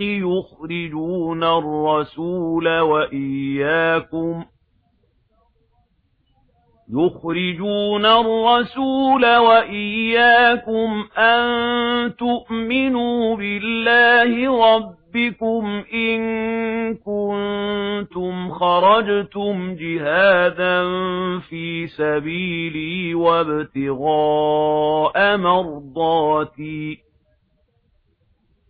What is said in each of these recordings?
الْحَقِّ يُخْرِجُونَ الرَّسُولَ وَإِيَّاكُمْ يُخْرِجُونَ الرَّسُولَ وَإِيَّاكُمْ أَن تُؤْمِنُوا بِاللَّهِ رَبِّكُمْ إِن كُنتُمْ خَرَجْتُمْ جِهَادًا فِي سَبِيلِي وَابْتِغَاءَ مَرْضَاتِي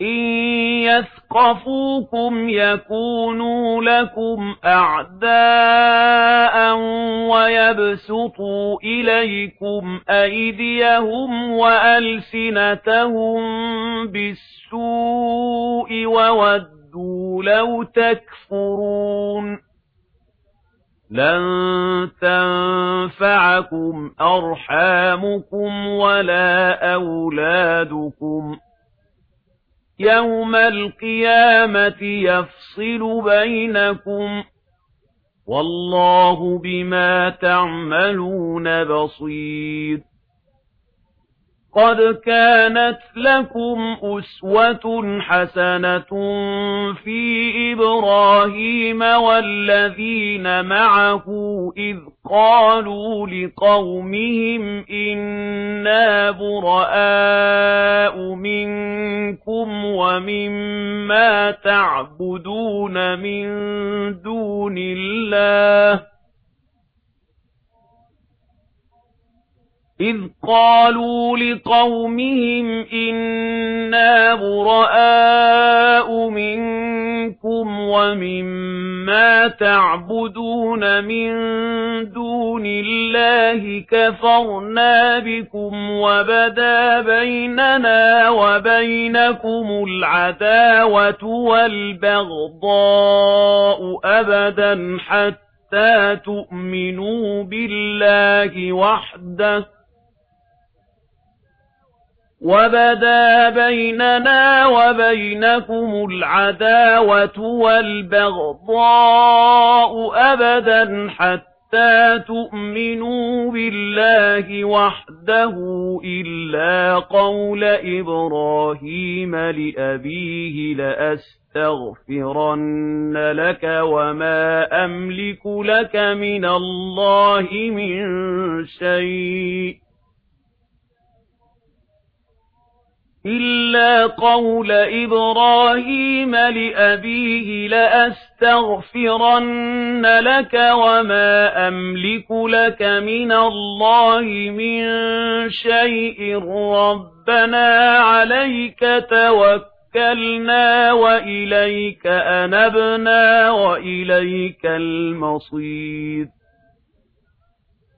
إِن يَثْقَفُوكُمْ يَكُونُوا لَكُمْ أَعْدَاءً وَيَبْسُطُوا إِلَيْكُمْ أَيْدِيَهُمْ وَأَلْسِنَتَهُم بِالسُّوءِ وَوَدُّوا لَوْ تَكْفُرُونَ لَن تَنفَعَكُمْ أَرْحَامُكُمْ وَلَا أَوْلَادُكُمْ يَوْمَ الْقِيَامَةِ يَفْصِلُ بَيْنَكُمْ وَاللَّهُ بِمَا تَعْمَلُونَ بَصِيرٌ قَدْ كَانَتْ لَكُمْ أُسْوَةٌ حَسَنَةٌ فِي إِبْرَاهِيمَ وَالَّذِينَ مَعَهُ إِذْ قَالُوا لِقَوْمِهِمْ إِنَّا بُرَآءُ مِنكُمْ وَمِمَّا تَعْبُدُونَ مِن دُونِ اللَّهِ إِذْ قَالُوا لِقَوْمِهِمْ إِنَّا بُرَآءُ مِنْكُمْ وَمِمَّا تَعْبُدُونَ مِنْ دُونِ اللَّهِ كَفَرْنَا بِكُمْ وَبَدَا بَيْنَنَا وَبَيْنَكُمُ الْعَدَاوَةُ وَالْبَغْضَاءُ أَبَدًا حَتَّى تُؤْمِنُوا بِاللَّهِ وَحْدَهُ وَبَدَا بَيْنَنَا وَبَيْنَكُمُ الْعَدَاوَةُ وَالْبَغْضَاءُ أَبَدًا حَتَّى تُؤْمِنُوا بِاللَّهِ وَحْدَهُ إِلَّا قَوْلَ إِبْرَاهِيمَ لِأَبِيهِ لَأَسْتَغْفِرَنَّ لَكَ وَمَا أَمْلِكُ لَكَ مِنَ اللَّهِ مِنْ شَيْءٍ إِلَّا قَوْلَ إِبْرَاهِيمَ لِأَبِيهِ لَأَسْتَغْفِرَنَّ لَكَ وَمَا أَمْلِكُ لَكَ مِنَ اللَّهِ مِن شَيْءٍ رَّبَّنَا عَلَيْكَ تَوَكَّلْنَا وَإِلَيْكَ أَنَبْنَا وَإِلَيْكَ الْمَصِيرُ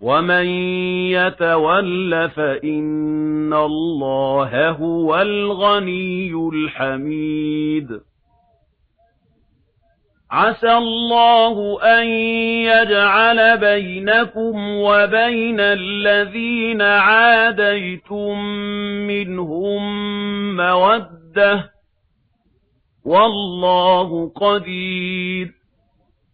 وَمَن يَتَوَلَّ فَإِنَّ اللَّهَ هُوَ الْغَنِيُّ الْحَمِيدُ. عَسَى اللَّهُ أَن يَجْعَلَ بَيْنَكُمْ وَبَيْنَ الَّذِينَ عَادَيْتُم مِّنْهُم مَّوَدَّةً وَاللَّهُ قَدِيرٌ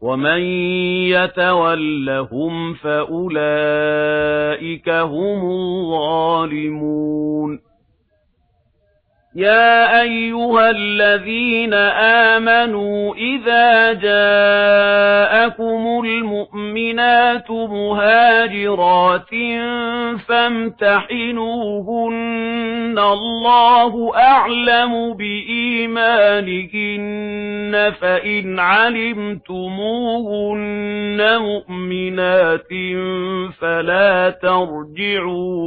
وَمَن يَتَوَلَّهُمْ فَأُولَئِكَ هُمُ الظَّالِمُونَ يَا أَيُّهَا الَّذِينَ آمَنُوا إِذَا جَاءَكُمُ الْمُؤْمِنَاتُ مُهَاجِرَاتٍ فَامْتَحِنُوهُنَّ اللَّهُ أَعْلَمُ بِإِيمَانِهِنَّ فَإِنْ عَلِمْتُمُوهُنَّ مُؤْمِنَاتٍ فَلَا تَرْجِعُوهُنَّ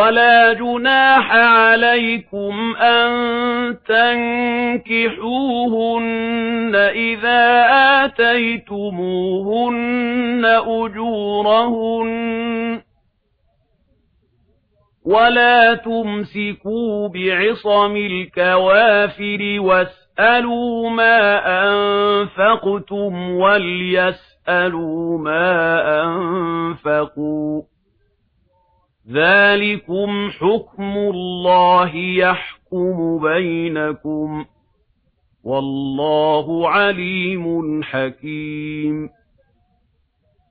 وَلَا جُنَاحَ عَلَيْكُمْ أَن تَنكِحُوهُنَّ إِذَا آتَيْتُمُوهُنَّ أُجُورَهُنَّ وَلَا تُمْسِكُوا بِعِصَمِ الْكَوَافِرِ وَاسْأَلُوا مَا أَنفَقْتُمْ وَلْيَسْأَلُوا مَا أَنفَقُوا ذلكم حكم الله يحكم بينكم والله عليم حكيم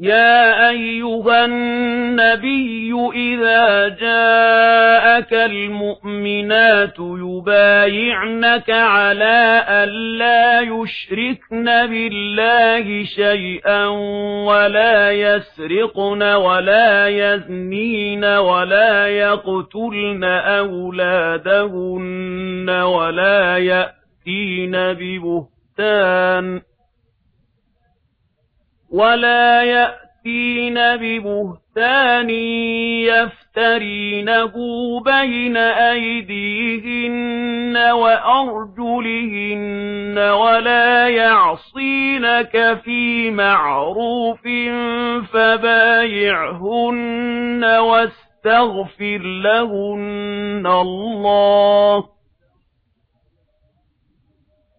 يَا أَيُّهَا النَّبِيُّ إِذَا جَاءَكَ الْمُؤْمِنَاتُ يُبَايِعْنَكَ عَلَى أَلَّا يُشْرِكْنَ بِاللَّهِ شَيْئًا وَلَا يَسْرِقْنَ وَلَا يَزْنِينَ وَلَا يَقْتُلْنَ أَوْلَادَهُنَّ وَلَا يَأْتِينَ بِبُهْتَانٍ ولا يأتين ببهتان يفترينه بين أيديهن وأرجلهن ولا يعصينك في معروف فبايعهن واستغفر لهن الله